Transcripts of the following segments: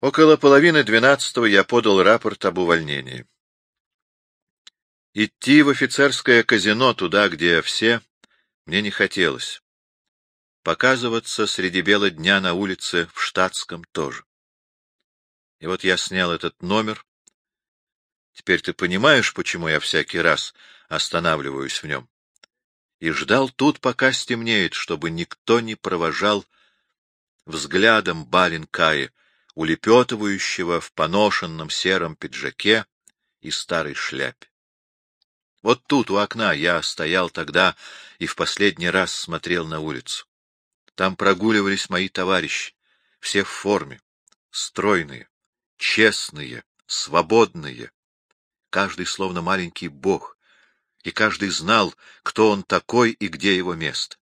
Около половины двенадцатого я подал рапорт об увольнении. Идти в офицерское казино, туда, где все, мне не хотелось. Показываться среди бела дня на улице в штатском тоже. И вот я снял этот номер. Теперь ты понимаешь, почему я всякий раз останавливаюсь в нем? И ждал тут, пока стемнеет, чтобы никто не провожал взглядом Балин Каи, улепетывающего в поношенном сером пиджаке и старой шляпе. Вот тут, у окна, я стоял тогда и в последний раз смотрел на улицу. Там прогуливались мои товарищи, все в форме, стройные, честные, свободные. Каждый словно маленький бог, и каждый знал, кто он такой и где его место.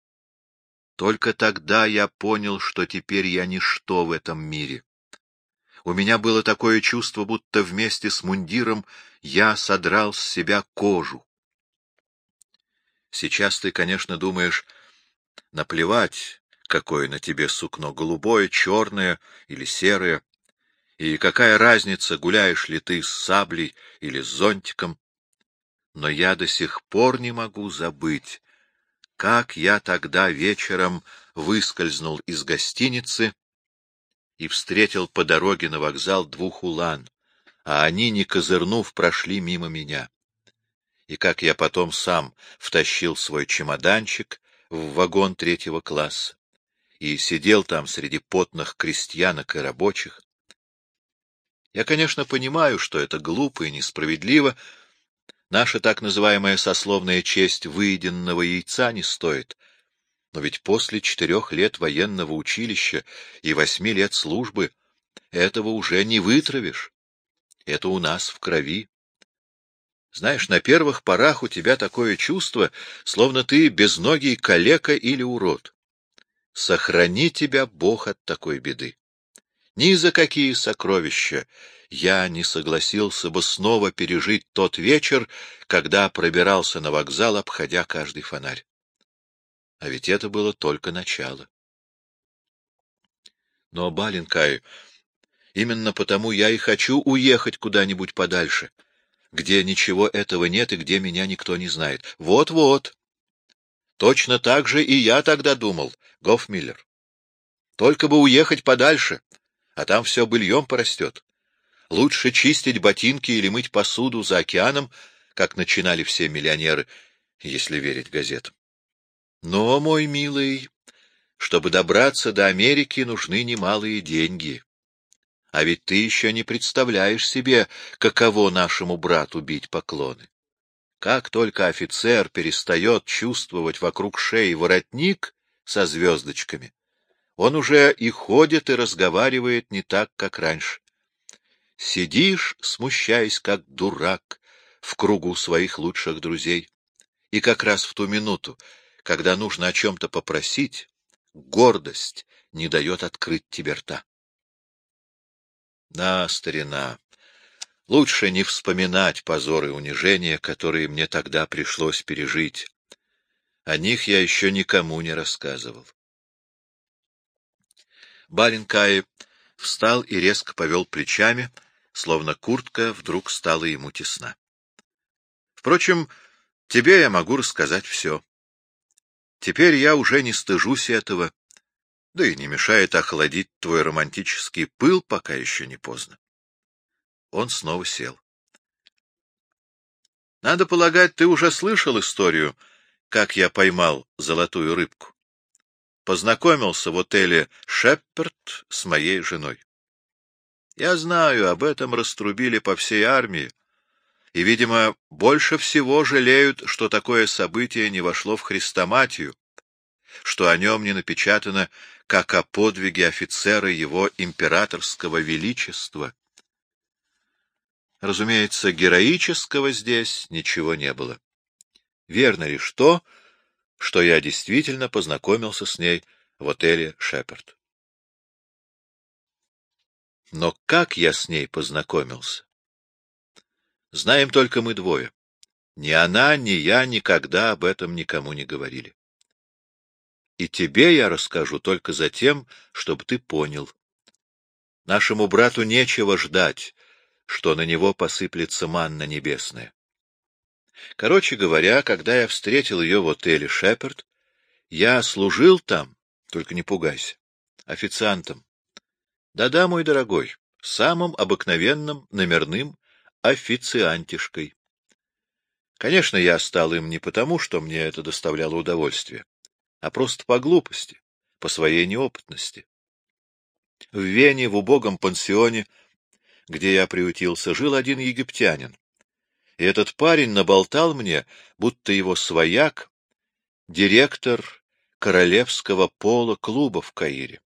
Только тогда я понял, что теперь я ничто в этом мире. У меня было такое чувство, будто вместе с мундиром я содрал с себя кожу. Сейчас ты, конечно, думаешь, наплевать, какое на тебе сукно, голубое, черное или серое, и какая разница, гуляешь ли ты с саблей или с зонтиком. Но я до сих пор не могу забыть, как я тогда вечером выскользнул из гостиницы и встретил по дороге на вокзал двух улан, а они, не козырнув, прошли мимо меня. И как я потом сам втащил свой чемоданчик в вагон третьего класса и сидел там среди потных крестьянок и рабочих. Я, конечно, понимаю, что это глупо и несправедливо, Наша так называемая сословная честь выеденного яйца не стоит, но ведь после четырех лет военного училища и восьми лет службы этого уже не вытравишь. Это у нас в крови. Знаешь, на первых порах у тебя такое чувство, словно ты безногий калека или урод. Сохрани тебя Бог от такой беды. Ни за какие сокровища я не согласился бы снова пережить тот вечер, когда пробирался на вокзал, обходя каждый фонарь. А ведь это было только начало. Но, Баленкай, именно потому я и хочу уехать куда-нибудь подальше, где ничего этого нет и где меня никто не знает. Вот-вот. Точно так же и я тогда думал, Гофмиллер. Только бы уехать подальше, а там все быльем порастет. Лучше чистить ботинки или мыть посуду за океаном, как начинали все миллионеры, если верить газетам. Но, мой милый, чтобы добраться до Америки, нужны немалые деньги. А ведь ты еще не представляешь себе, каково нашему брату бить поклоны. Как только офицер перестает чувствовать вокруг шеи воротник со звездочками, он уже и ходит, и разговаривает не так, как раньше. Сидишь, смущаясь, как дурак, в кругу своих лучших друзей. И как раз в ту минуту, когда нужно о чем-то попросить, гордость не дает открыть тебе рта. На, старина, лучше не вспоминать позоры и унижения, которые мне тогда пришлось пережить. О них я еще никому не рассказывал. Баленкай встал и резко повел плечами, словно куртка вдруг стала ему тесна. Впрочем, тебе я могу рассказать все. Теперь я уже не стыжусь этого, да и не мешает охладить твой романтический пыл, пока еще не поздно. Он снова сел. Надо полагать, ты уже слышал историю, как я поймал золотую рыбку. Познакомился в отеле «Шепперд» с моей женой. Я знаю, об этом раструбили по всей армии, и, видимо, больше всего жалеют, что такое событие не вошло в хрестоматию, что о нем не напечатано, как о подвиге офицера его императорского величества. Разумеется, героического здесь ничего не было. Верно лишь то, что я действительно познакомился с ней в отеле «Шепард». Но как я с ней познакомился? Знаем только мы двое. Ни она, ни я никогда об этом никому не говорили. И тебе я расскажу только за тем, чтобы ты понял. Нашему брату нечего ждать, что на него посыплется манна небесная. Короче говоря, когда я встретил ее в отеле «Шеперд», я служил там, только не пугайся, официантом. Да-да, мой дорогой, самым обыкновенным номерным официантишкой. Конечно, я стал им не потому, что мне это доставляло удовольствие, а просто по глупости, по своей неопытности. В Вене, в убогом пансионе, где я приютился, жил один египтянин. И этот парень наболтал мне, будто его свояк, директор королевского пола клуба в Каире.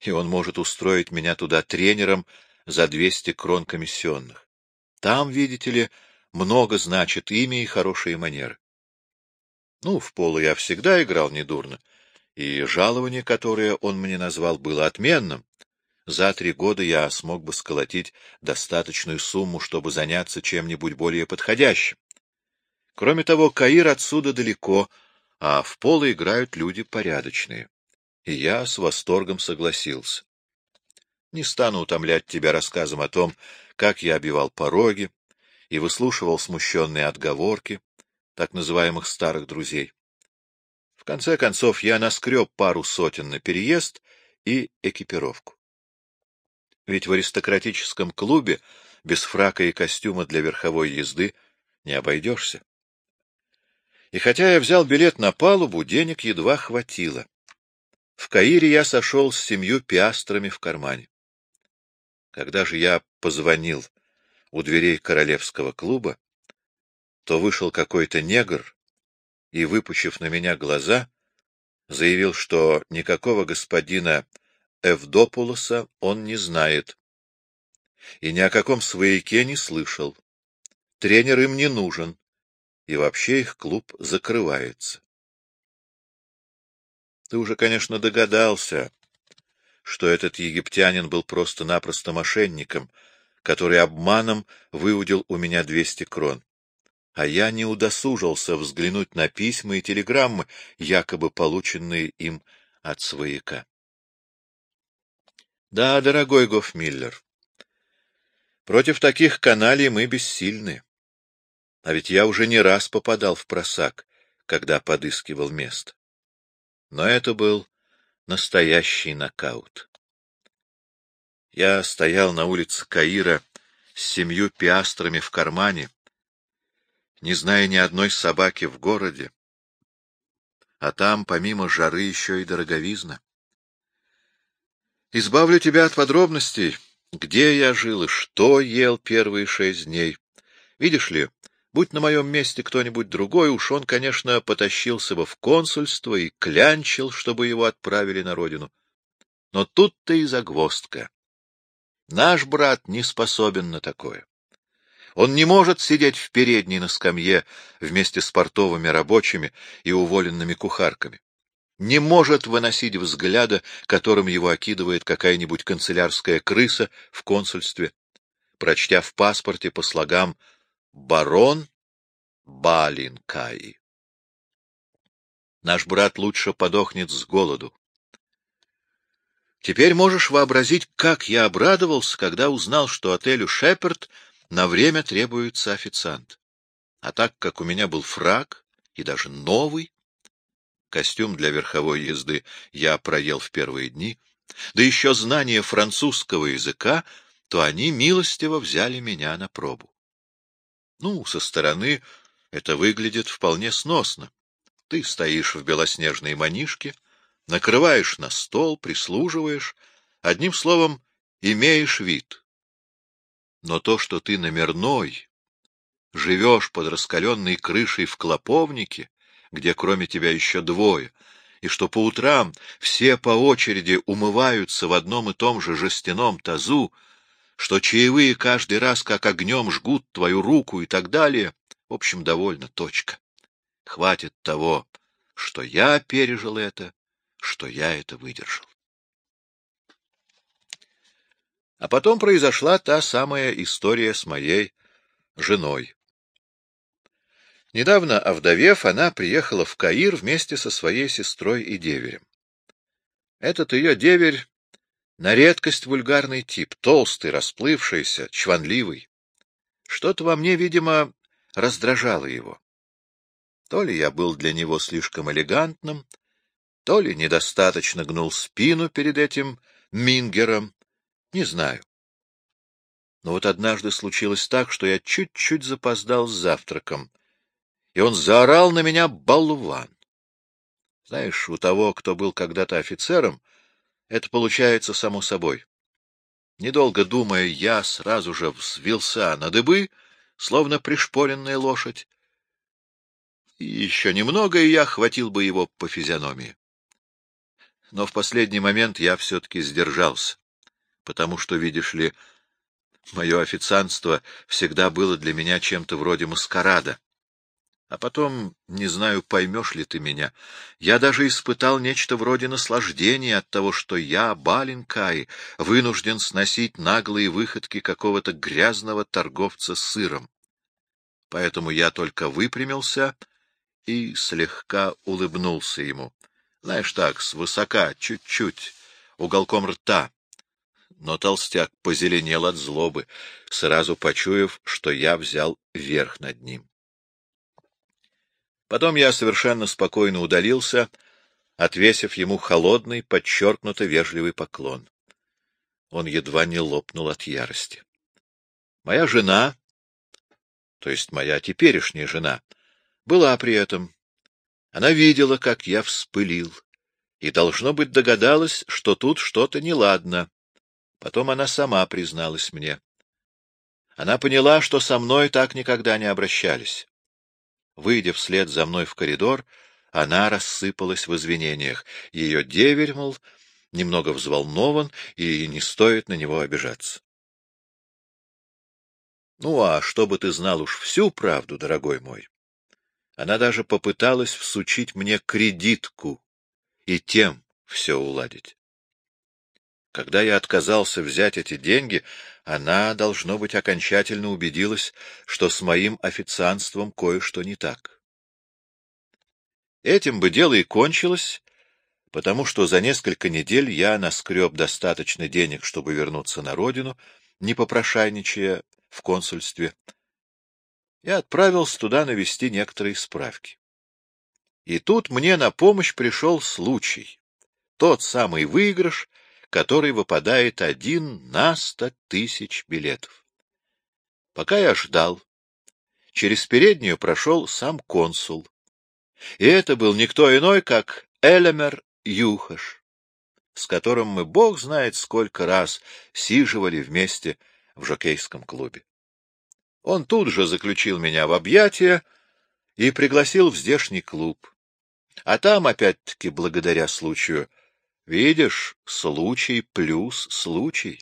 И он может устроить меня туда тренером за двести крон комиссионных. Там, видите ли, много значит имя и хорошие манеры. Ну, в поло я всегда играл недурно, и жалование, которое он мне назвал, было отменным. За три года я смог бы сколотить достаточную сумму, чтобы заняться чем-нибудь более подходящим. Кроме того, Каир отсюда далеко, а в поло играют люди порядочные. И я с восторгом согласился. Не стану утомлять тебя рассказом о том, как я обивал пороги и выслушивал смущенные отговорки так называемых старых друзей. В конце концов, я наскреб пару сотен на переезд и экипировку. Ведь в аристократическом клубе без фрака и костюма для верховой езды не обойдешься. И хотя я взял билет на палубу, денег едва хватило. В Каире я сошел с семью пиастрами в кармане. Когда же я позвонил у дверей королевского клуба, то вышел какой-то негр и, выпучив на меня глаза, заявил, что никакого господина Эвдопулоса он не знает и ни о каком свояке не слышал. Тренер им не нужен, и вообще их клуб закрывается. Ты уже, конечно, догадался, что этот египтянин был просто-напросто мошенником, который обманом выудил у меня двести крон а я не удосужился взглянуть на письма и телеграммы, якобы полученные им от свояка. Да, дорогой Гофмиллер, против таких каналей мы бессильны. А ведь я уже не раз попадал в просак, когда подыскивал место. Но это был настоящий нокаут. Я стоял на улице Каира с семью пиастрами в кармане, не зная ни одной собаки в городе, а там, помимо жары, еще и дороговизна. Избавлю тебя от подробностей, где я жил и что ел первые шесть дней. Видишь ли, будь на моем месте кто-нибудь другой, уж он, конечно, потащился бы в консульство и клянчил, чтобы его отправили на родину. Но тут-то и загвоздка. Наш брат не способен на такое. Он не может сидеть в передней на скамье вместе с портовыми рабочими и уволенными кухарками. Не может выносить взгляда, которым его окидывает какая-нибудь канцелярская крыса в консульстве, прочтя в паспорте по слогам «Барон Балинкай». Наш брат лучше подохнет с голоду. Теперь можешь вообразить, как я обрадовался, когда узнал, что отелю «Шеперд» на время требуется официант. А так как у меня был фраг, и даже новый, костюм для верховой езды я проел в первые дни, да еще знание французского языка, то они милостиво взяли меня на пробу. Ну, со стороны это выглядит вполне сносно. Ты стоишь в белоснежной манишке, накрываешь на стол, прислуживаешь, одним словом, имеешь вид. Но то, что ты номерной, живешь под раскаленной крышей в клоповнике, где кроме тебя еще двое, и что по утрам все по очереди умываются в одном и том же жестяном тазу, что чаевые каждый раз как огнем жгут твою руку и так далее, в общем, довольно, точка. Хватит того, что я пережил это, что я это выдержал. А потом произошла та самая история с моей женой. Недавно овдовев, она приехала в Каир вместе со своей сестрой и деверем. Этот ее деверь На редкость вульгарный тип, толстый, расплывшийся, чванливый. Что-то во мне, видимо, раздражало его. То ли я был для него слишком элегантным, то ли недостаточно гнул спину перед этим Мингером, не знаю. Но вот однажды случилось так, что я чуть-чуть запоздал с завтраком, и он заорал на меня болван. Знаешь, у того, кто был когда-то офицером, это получается само собой. Недолго думая, я сразу же взвился на дыбы, словно пришпоренная лошадь. И еще немного, и я хватил бы его по физиономии. Но в последний момент я все-таки сдержался, потому что, видишь ли, мое официантство всегда было для меня чем-то вроде маскарада. А потом, не знаю, поймешь ли ты меня, я даже испытал нечто вроде наслаждения от того, что я, Баленкай, вынужден сносить наглые выходки какого-то грязного торговца сыром. Поэтому я только выпрямился и слегка улыбнулся ему. Знаешь так, свысока, чуть-чуть, уголком рта. Но толстяк позеленел от злобы, сразу почуяв, что я взял верх над ним. Потом я совершенно спокойно удалился, отвесив ему холодный, подчеркнуто вежливый поклон. Он едва не лопнул от ярости. Моя жена, то есть моя теперешняя жена, была при этом. Она видела, как я вспылил, и, должно быть, догадалась, что тут что-то неладно. Потом она сама призналась мне. Она поняла, что со мной так никогда не обращались. Выйдя вслед за мной в коридор, она рассыпалась в извинениях. Ее деверь, мол, немного взволнован, и не стоит на него обижаться. Ну, а чтобы ты знал уж всю правду, дорогой мой, она даже попыталась всучить мне кредитку и тем все уладить. Когда я отказался взять эти деньги, она, должно быть, окончательно убедилась, что с моим официантством кое-что не так. Этим бы дело и кончилось, потому что за несколько недель я наскреб достаточно денег, чтобы вернуться на родину, не попрошайничая в консульстве, и отправился туда навести некоторые справки. И тут мне на помощь пришел случай, тот самый выигрыш, который выпадает один на сто тысяч билетов. Пока я ждал, через переднюю прошел сам консул. И это был никто иной, как Элемер Юхаш, с которым мы, бог знает, сколько раз сиживали вместе в жокейском клубе. Он тут же заключил меня в объятия и пригласил в здешний клуб. А там, опять-таки, благодаря случаю, Видишь, случай плюс случай.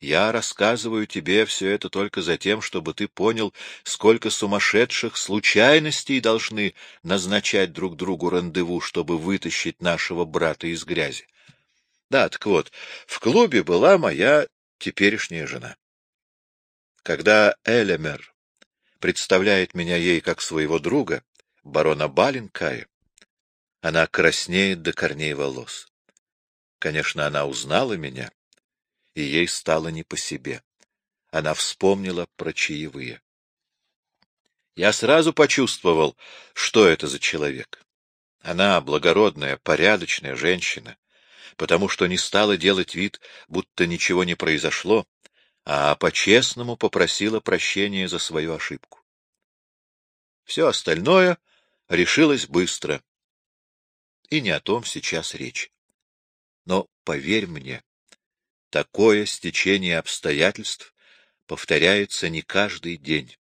Я рассказываю тебе все это только за тем, чтобы ты понял, сколько сумасшедших случайностей должны назначать друг другу рандеву, чтобы вытащить нашего брата из грязи. Да, так вот, в клубе была моя теперешняя жена. Когда Элемер представляет меня ей как своего друга, барона Баленкая, она краснеет до корней волос. Конечно, она узнала меня, и ей стало не по себе. Она вспомнила про чаевые. Я сразу почувствовал, что это за человек. Она благородная, порядочная женщина, потому что не стала делать вид, будто ничего не произошло, а по-честному попросила прощения за свою ошибку. Все остальное решилось быстро. И не о том сейчас речь. Но, поверь мне, такое стечение обстоятельств повторяется не каждый день.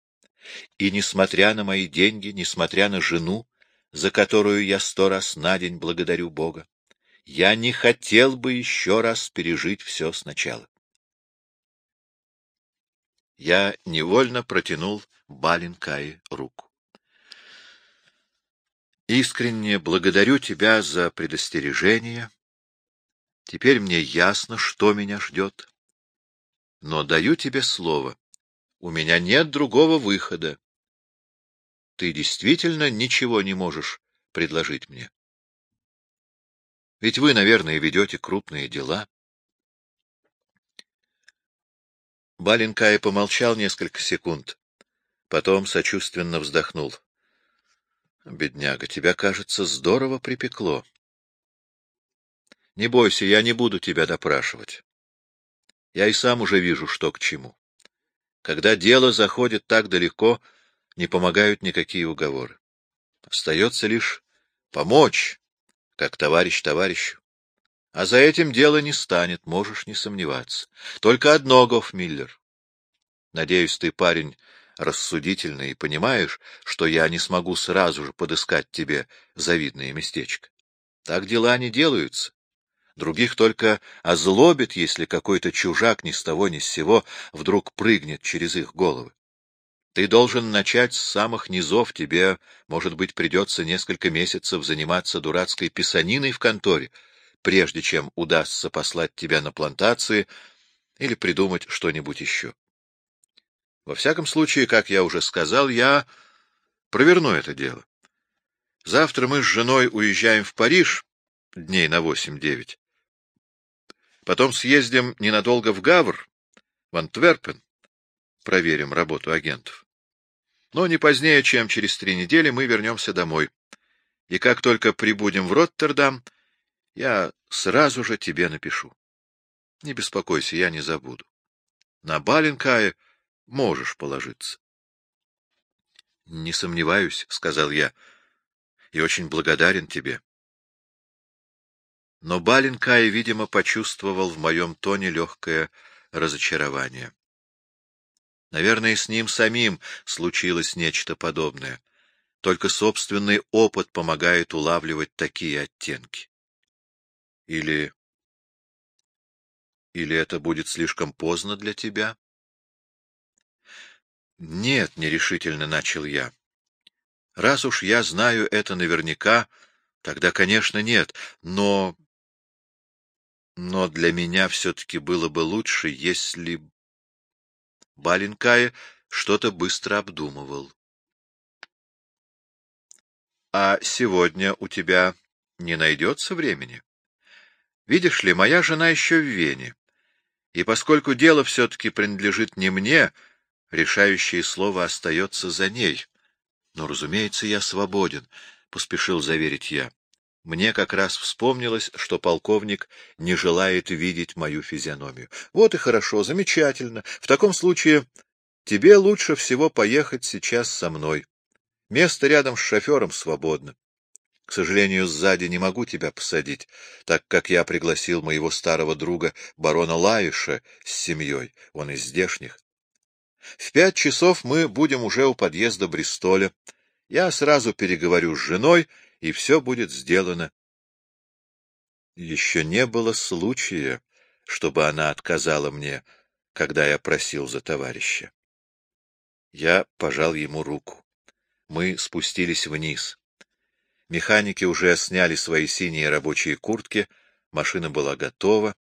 И, несмотря на мои деньги, несмотря на жену, за которую я сто раз на день благодарю Бога, я не хотел бы еще раз пережить все сначала. Я невольно протянул Баленкае руку. Искренне благодарю тебя за предостережение, Теперь мне ясно, что меня ждет. Но даю тебе слово, у меня нет другого выхода. Ты действительно ничего не можешь предложить мне. Ведь вы, наверное, ведете крупные дела. Баленкай помолчал несколько секунд, потом сочувственно вздохнул. — Бедняга, тебя, кажется, здорово припекло. — Не бойся, я не буду тебя допрашивать. Я и сам уже вижу, что к чему. Когда дело заходит так далеко, не помогают никакие уговоры. Остается лишь помочь, как товарищ товарищу. А за этим дело не станет, можешь не сомневаться. Только одно, Гофмиллер. Надеюсь, ты парень рассудительный и понимаешь, что я не смогу сразу же подыскать тебе завидное местечко. Так дела не делаются. Других только озлобит, если какой-то чужак ни с того ни с сего вдруг прыгнет через их головы. Ты должен начать с самых низов, тебе, может быть, придется несколько месяцев заниматься дурацкой писаниной в конторе, прежде чем удастся послать тебя на плантации или придумать что-нибудь еще. Во всяком случае, как я уже сказал, я проверну это дело. Завтра мы с женой уезжаем в Париж дней на восемь-девять. Потом съездим ненадолго в Гавр, в Антверпен, проверим работу агентов. Но не позднее, чем через три недели, мы вернемся домой. И как только прибудем в Роттердам, я сразу же тебе напишу. Не беспокойся, я не забуду. На Баленкае можешь положиться. — Не сомневаюсь, — сказал я, — и очень благодарен тебе. Но Баленкай, видимо, почувствовал в моем тоне легкое разочарование. Наверное, с ним самим случилось нечто подобное. Только собственный опыт помогает улавливать такие оттенки. Или... Или это будет слишком поздно для тебя? Нет, нерешительно начал я. Раз уж я знаю это наверняка, тогда, конечно, нет, но... Но для меня все-таки было бы лучше, если... Баленкай что-то быстро обдумывал. — А сегодня у тебя не найдется времени? Видишь ли, моя жена еще в Вене, и поскольку дело все-таки принадлежит не мне, решающее слово остается за ней. Но, разумеется, я свободен, — поспешил заверить я. Мне как раз вспомнилось, что полковник не желает видеть мою физиономию. Вот и хорошо, замечательно. В таком случае тебе лучше всего поехать сейчас со мной. Место рядом с шофером свободно. К сожалению, сзади не могу тебя посадить, так как я пригласил моего старого друга барона Лаиша с семьей, он из здешних. В пять часов мы будем уже у подъезда Бристоля. Я сразу переговорю с женой, и все будет сделано. Еще не было случая, чтобы она отказала мне, когда я просил за товарища. Я пожал ему руку. Мы спустились вниз. Механики уже сняли свои синие рабочие куртки, машина была готова,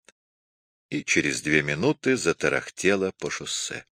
и через две минуты затарахтела по шоссе.